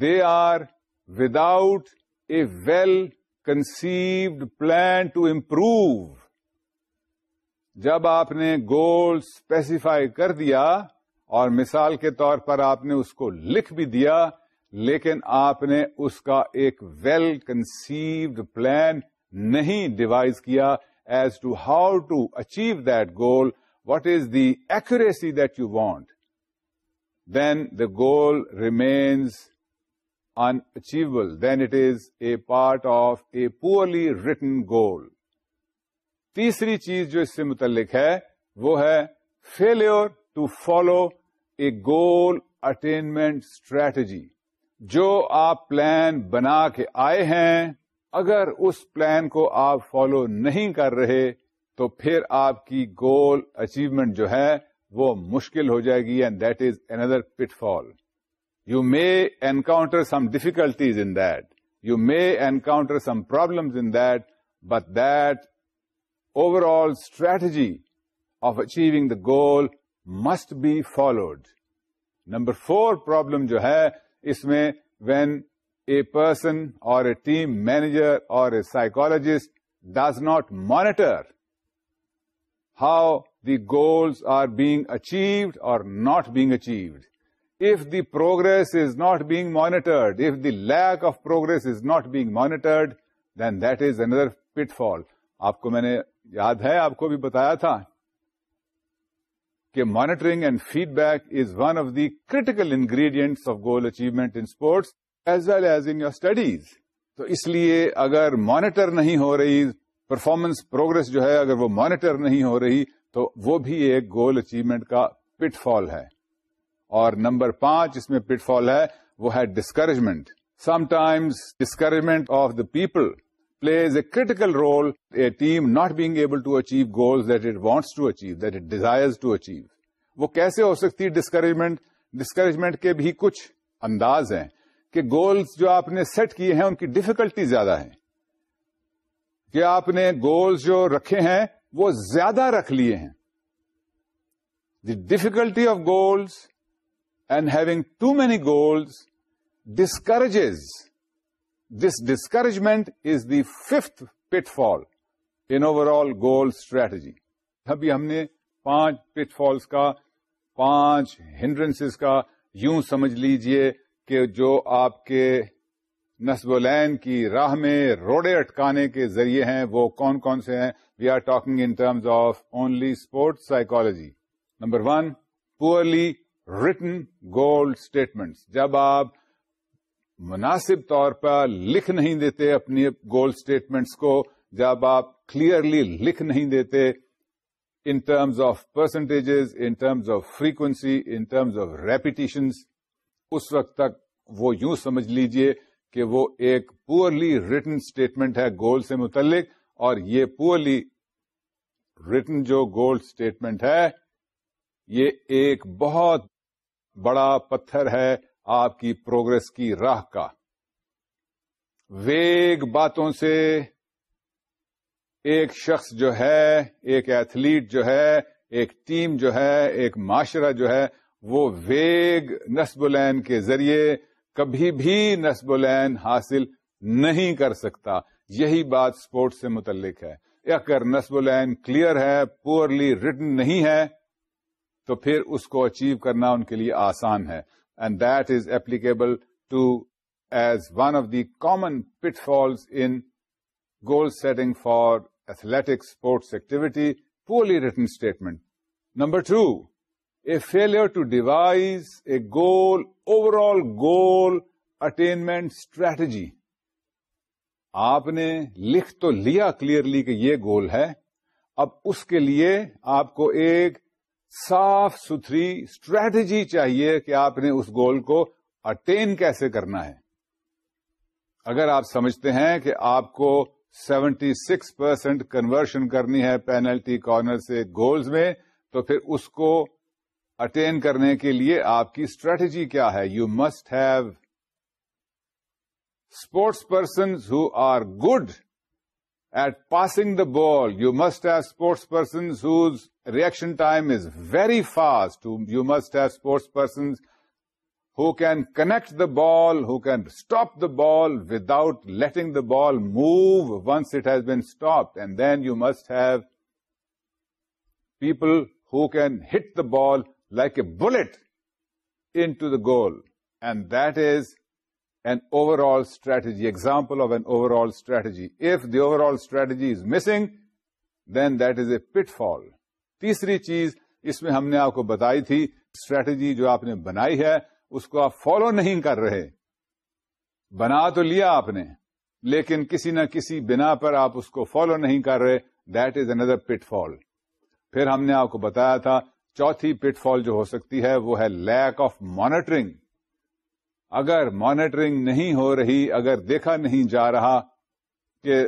they are without a well conceived plan to improve جب آپ نے گول اسپیسیفائی کر دیا اور مثال کے طور پر آپ نے اس کو لکھ بھی دیا لیکن آپ نے اس کا ایک ویل کنسیوڈ پلان نہیں ڈیوائز کیا as to how to achieve that goal what is the accuracy that you want then the goal remains unachievable then it is a part of a poorly written goal تیسری چیز جو اس سے متعلق ہے وہ ہے failure to follow a goal attainment strategy جو آپ پلان بنا کے آئے ہیں اگر اس پلان کو آپ فالو نہیں کر رہے تو پھر آپ کی گول اچیومنٹ جو ہے وہ مشکل ہو جائے گی and that is another pitfall you may encounter some difficulties in that you may encounter some problems in that but that overall strategy of achieving the goal must be followed number four problem جو ہے اس میں when a person اور a team manager or a psychologist does not monitor how the goals are being achieved or not being achieved if the progress is not being monitored if the lack of progress is not being monitored then that is another pitfall آپ کو میں نے یاد ہے آپ کو بھی بتایا تھا کہ monitoring and feedback is one of the critical ingredients of goal achievement in sports as well as in your studies تو اس لیے اگر مانیٹر نہیں ہو رہی پرفارمنس پروگرس جو ہے اگر وہ مانیٹر نہیں ہو رہی تو وہ بھی ایک گول اچیومنٹ کا پٹ فال ہے اور نمبر پانچ اس میں پٹ فال ہے وہ ہے discouragement sometimes discouragement of the people pull is a critical role a team not being able to achieve goal it wants to achieve that it desire to achieve وہ کیسے ہو سکتی ڈسکریجمنٹ ڈسکریجمنٹ کے بھی کچھ انداز ہیں کہ گولس جو آپ نے سیٹ کیے ہیں ان کی ڈفیکلٹی زیادہ ہے کہ آپ نے گولس جو رکھے ہیں وہ زیادہ رکھ لیے ہیں the difficulty of goals and having too many goals discourages this discouragement is the fifth pitfall overall all strategy strategy ابھی ہم نے پانچ پٹ فالس کا پانچ ہنڈرنسز کا یوں سمجھ لیجئے کہ جو آپ کے نصب العین کی راہ میں روڑے اٹکانے کے ذریعے ہیں وہ کون کون سے ہیں we are talking in terms of only sports psychology number one poorly written goal statement جب آپ مناسب طور پر لکھ نہیں دیتے اپنی گول اسٹیٹمنٹس کو جب آپ کلیئرلی لکھ نہیں دیتے in terms of percentages in terms of frequency in terms of repetitions اس وقت تک وہ یوں سمجھ لیجئے کہ وہ ایک پورلی ریٹن اسٹیٹمنٹ ہے گول سے متعلق اور یہ پورلی ریٹن جو گول اسٹیٹمنٹ ہے یہ ایک بہت بڑا پتھر ہے آپ کی پروگرس کی راہ کا ویگ باتوں سے ایک شخص جو ہے ایک ایتھلیٹ جو ہے ایک ٹیم جو ہے ایک معاشرہ جو ہے وہ ویگ نصب العین کے ذریعے کبھی بھی نصب العین حاصل نہیں کر سکتا یہی بات سپورٹ سے متعلق ہے اگر نسب العین کلیئر ہے پورلی ریٹن نہیں ہے تو پھر اس کو اچیو کرنا ان کے لیے آسان ہے and that is applicable to to as one of the common pit goal in goal setting for activity, sports activity poorly written statement number two a failure to devise a goal overall goal strategy آپ نے لکھ تو لیا clearly کہ یہ گول ہے اب اس کے لیے آپ کو ایک صاف ستھری اسٹریٹجی چاہیے کہ آپ نے اس گول کو اٹین کیسے کرنا ہے اگر آپ سمجھتے ہیں کہ آپ کو سیونٹی سکس پرسینٹ کنورشن کرنی ہے پینلٹی کارنر سے گولز میں تو پھر اس کو اٹین کرنے کے لیے آپ کی اسٹریٹجی کیا ہے you must have sports persons who are good at passing the ball, you must have sports persons whose reaction time is very fast. You must have sports persons who can connect the ball, who can stop the ball without letting the ball move once it has been stopped. And then you must have people who can hit the ball like a bullet into the goal. And that is an overall strategy, example of an overall strategy. If the overall strategy is missing, then that is a pitfall. تیسری چیز اس میں ہم نے آپ کو بتائی تھی strategy جو آپ نے بنائی ہے اس کو آپ فالو نہیں کر رہے بنا تو لیا آپ نے لیکن کسی نہ کسی بنا پر آپ اس کو فالو نہیں کر رہے دیٹ از اندر پٹ فال پھر ہم نے آپ کو بتایا تھا چوتھی پٹ فال جو ہو سکتی ہے وہ ہے لیک آف مانیٹرنگ اگر مانیٹرنگ نہیں ہو رہی اگر دیکھا نہیں جا رہا کہ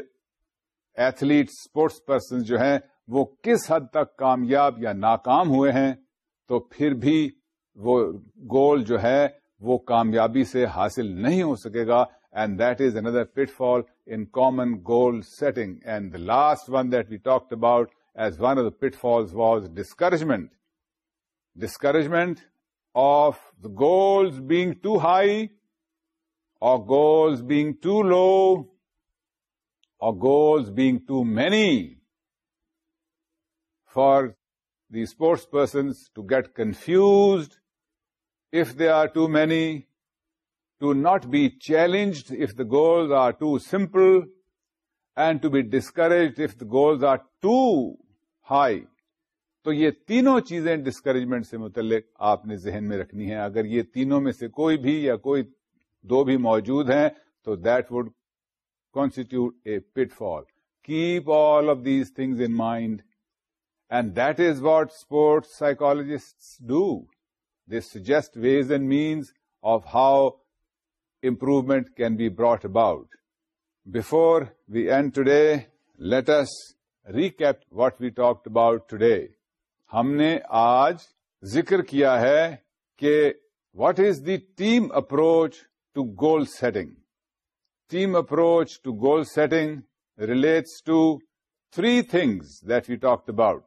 ایتھلیٹ اسپورٹس پرسن جو ہیں وہ کس حد تک کامیاب یا ناکام ہوئے ہیں تو پھر بھی وہ گول جو ہے وہ کامیابی سے حاصل نہیں ہو سکے گا and that is another pitfall in common goal setting and the last one that we talked about as one of the pitfalls was discouragement discouragement of The goals being too high, or goals being too low, or goals being too many for the sports persons to get confused if they are too many, to not be challenged if the goals are too simple, and to be discouraged if the goals are too high. تو یہ تینوں چیزیں discouragement سے متعلق آپ نے ذہن میں رکھنی ہے اگر یہ تینوں میں سے کوئی بھی یا کوئی دو بھی موجود ہیں تو that would constitute a pitfall keep all of these things in mind and that is what sports psychologist do they suggest ways and means of how improvement can be brought about before we end today let's recap what we talk about to ہم نے آج ذکر کیا ہے کہ what is the team approach to goal setting team approach to goal setting relates to three things that you talk about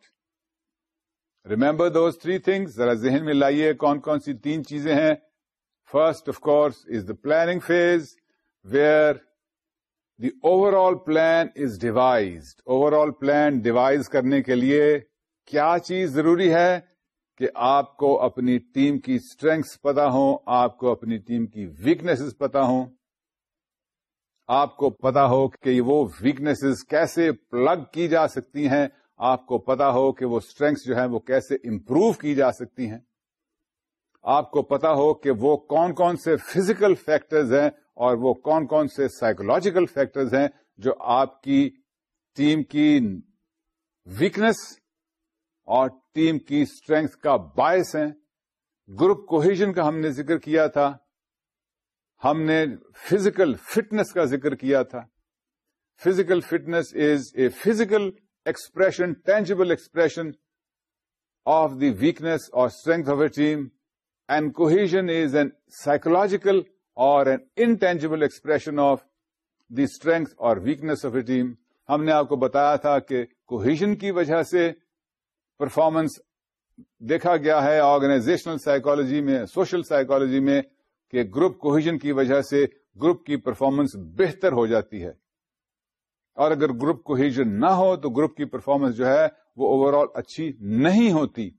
remember those three things ذرا ذہن میں لائیے کون کون سی تین چیزیں ہیں first of course is the planning phase where the overall plan is devised overall plan devise کرنے کے لیے کیا چیز ضروری ہے کہ آپ کو اپنی ٹیم کی اسٹرینگس پتا ہوں آپ کو اپنی ٹیم کی ویکنیس پتا ہوں آپ کو پتا ہو کہ وہ ویکنیس کیسے پلگ کی جا سکتی ہیں آپ کو پتا ہو کہ وہ اسٹرینگس جو ہیں وہ کیسے امپروو کی جا سکتی ہیں آپ کو پتا ہو کہ وہ کون کون سے فزیکل فیکٹرز ہیں اور وہ کون کون سے سائکولوجیکل فیکٹرز ہیں جو آپ کی ٹیم کی ویکنیس اور ٹیم کی اسٹرینگ کا باعث ہیں گروپ کوہیجن کا ہم نے ذکر کیا تھا ہم نے فزیکل فٹنس کا ذکر کیا تھا physical fitness is a physical expression tangible expression of the weakness or strength of a team and cohesion is an psychological or an intangible expression of the strength or weakness of a team ہم نے آپ کو بتایا تھا کہ cohesion کی وجہ سے پرفارمنس دیکھا گیا ہے آرگنائزیشنل سائیکالوجی میں سوشل سائیکالوجی میں کہ گروپ کوہیجن کی وجہ سے گروپ کی پرفارمنس بہتر ہو جاتی ہے اور اگر گروپ کوہیجن نہ ہو تو گروپ کی پرفارمنس جو ہے وہ اوور آل اچھی نہیں ہوتی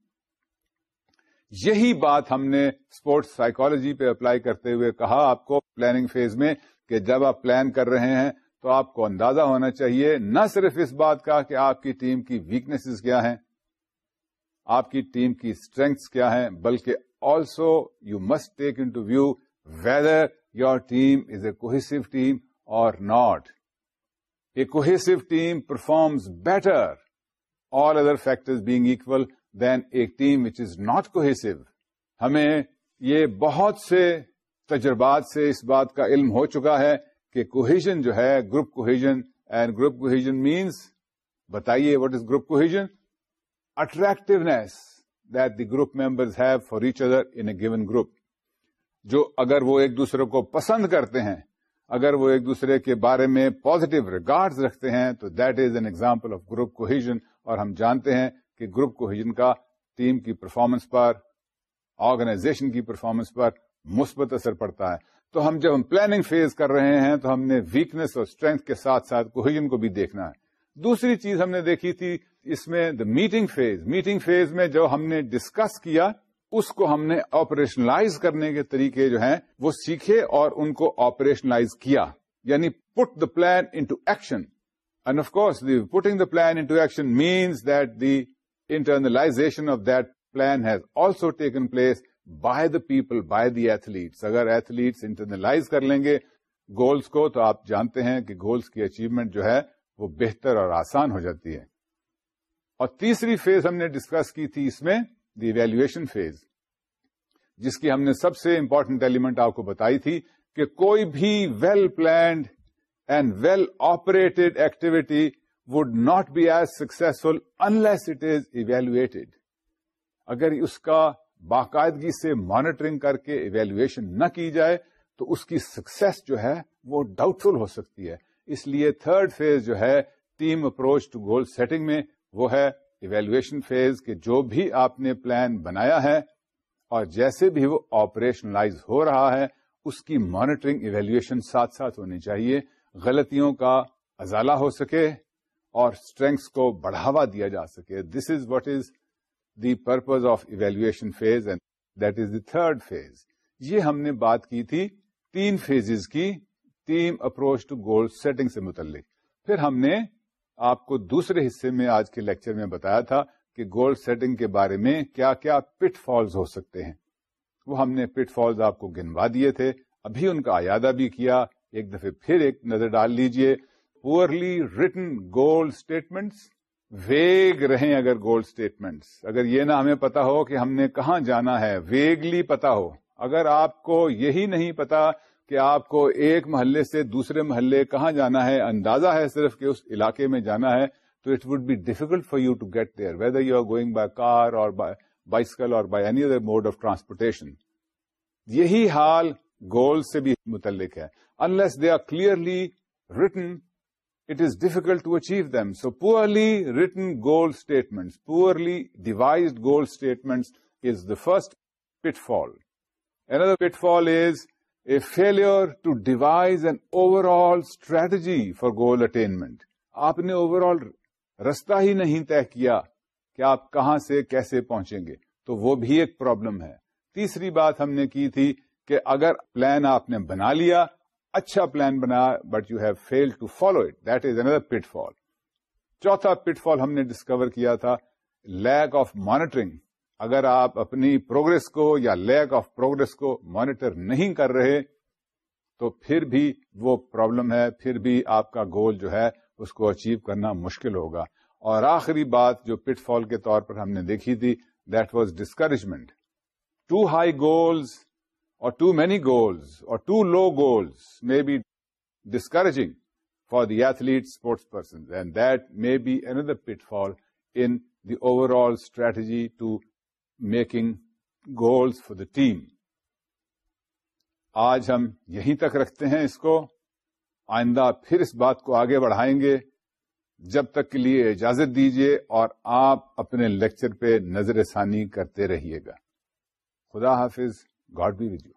یہی بات ہم نے اسپورٹس سائیکالوجی پہ اپلائی کرتے ہوئے کہا آپ کو پلاننگ فیز میں کہ جب آپ پلان کر رہے ہیں تو آپ کو اندازہ ہونا چاہیے نہ صرف اس بات کا کہ آپ کی ٹیم کی ویکنیسز کیا ہیں آپ کی ٹیم کی اسٹرینگس کیا ہے بلکہ also you must take view whether your team is a cohesive team or not a cohesive team performs better all other factors being equal than a team which is not cohesive ہمیں یہ بہت سے تجربات سے اس بات کا علم ہو چکا ہے کہ کوہیجن جو ہے group cohesion and group cohesion means بتائیے what is group cohesion attractiveness that the group members have for each other in a given group جو اگر وہ ایک دوسرے کو پسند کرتے ہیں اگر وہ ایک دوسرے کے بارے میں پازیٹو ریکارڈ رکھتے ہیں تو that is an example of group cohesion اور ہم جانتے ہیں کہ گروپ کوہیجن کا ٹیم کی پرفارمنس پر آرگنائزیشن کی پرفارمنس پر مثبت اثر پڑتا ہے تو ہم جب ہم پلاننگ فیز کر رہے ہیں تو ہم نے ویکنس اور اسٹرینتھ کے ساتھ ساتھ کوہیژن کو بھی دیکھنا ہے دوسری چیز ہم نے دیکھی تھی اس میں the meeting phase meeting phase میں جو ہم نے ڈسکس کیا اس کو ہم نے آپریشنلائز کرنے کے طریقے جو ہیں وہ سیکھے اور ان کو آپریشنلائز کیا یعنی put the plan into action and of course the putting the plan into action means that the internalisation of that plan has also taken place by the people by the athletes اگر athletes internalise کر لیں گے goals کو تو آپ جانتے ہیں کہ گولس کی اچیومنٹ جو ہے وہ بہتر اور آسان ہو جاتی ہے اور تیسری فیز ہم نے ڈسکس کی تھی اس میں دی ایویلویشن فیز جس کی ہم نے سب سے امپورٹنٹ ایلیمنٹ آپ کو بتائی تھی کہ کوئی بھی well planned and well operated activity would not be as successful unless it is evaluated اگر اس کا باقاعدگی سے مانیٹرنگ کر کے ایویلویشن نہ کی جائے تو اس کی سکسیس جو ہے وہ ڈاؤٹفل ہو سکتی ہے اس لیے تھرڈ فیز جو ہے team approach to goal setting میں وہ ہے ایویلویشن فیز کہ جو بھی آپ نے پلان بنایا ہے اور جیسے بھی وہ آپریشن لائز ہو رہا ہے اس کی مانیٹرنگ ایویلویشن ساتھ ساتھ ہونی چاہیے غلطیوں کا ازالہ ہو سکے اور اسٹرینگس کو بڑھاوا دیا جا سکے this is what is the purpose of evaluation phase and that is the third phase یہ ہم نے بات کی تھی تین فیزز کی team approach to goal setting سے متعلق پھر ہم نے آپ کو دوسرے حصے میں آج کے لیکچر میں بتایا تھا کہ گول سیٹنگ کے بارے میں کیا کیا پٹ فالز ہو سکتے ہیں وہ ہم نے پٹ فالز آپ کو گنوا دیے تھے ابھی ان کا ایادہ بھی کیا ایک دفعہ پھر ایک نظر ڈال لیجئے poorly written goal statements vague رہیں اگر گول اسٹیٹمنٹس اگر یہ نہ ہمیں پتا ہو کہ ہم نے کہاں جانا ہے ویگلی پتا ہو اگر آپ کو یہی نہیں پتا کہ آپ کو ایک محلے سے دوسرے محلے کہاں جانا ہے اندازہ ہے صرف کہ اس علاقے میں جانا ہے تو it would be difficult for you to get there whether you are going by car or bicycle or by any other mode of transportation یہی حال گول سے بھی متعلق ہے unless they are clearly written it is difficult to achieve them so poorly written goal statement poorly devised goal statement is the first pitfall pitfall is a failure to devise an overall strategy for goal attainment. آپ نے over all رستا ہی نہیں طے کیا کہ آپ کہاں سے کیسے پہنچیں گے تو وہ بھی ایک پرابلم ہے تیسری بات ہم نے کی تھی کہ اگر پلان آپ نے بنا لیا اچھا پلان بنا but you have fail to follow it that is another pitfall چوتھا پٹ فال ہم نے ڈسکور کیا تھا لیک آف مانیٹرنگ اگر آپ اپنی پروگرس کو یا لیک آف پروگرس کو مانیٹر نہیں کر رہے تو پھر بھی وہ پرابلم ہے پھر بھی آپ کا گول جو ہے اس کو اچیو کرنا مشکل ہوگا اور آخری بات جو پٹ فال کے طور پر ہم نے دیکھی تھی that was discouragement too high goals or too many goals or too low goals may be discouraging for the athlete sports person and that may be another pitfall in the overall strategy to making goals for the team آج ہم یہیں تک رکھتے ہیں اس کو آئندہ پھر اس بات کو آگے بڑھائیں گے جب تک کے لیے اجازت دیجیے اور آپ اپنے لیکچر پہ نظر ثانی کرتے رہیے گا خدا حافظ گاڈ بی ویڈیو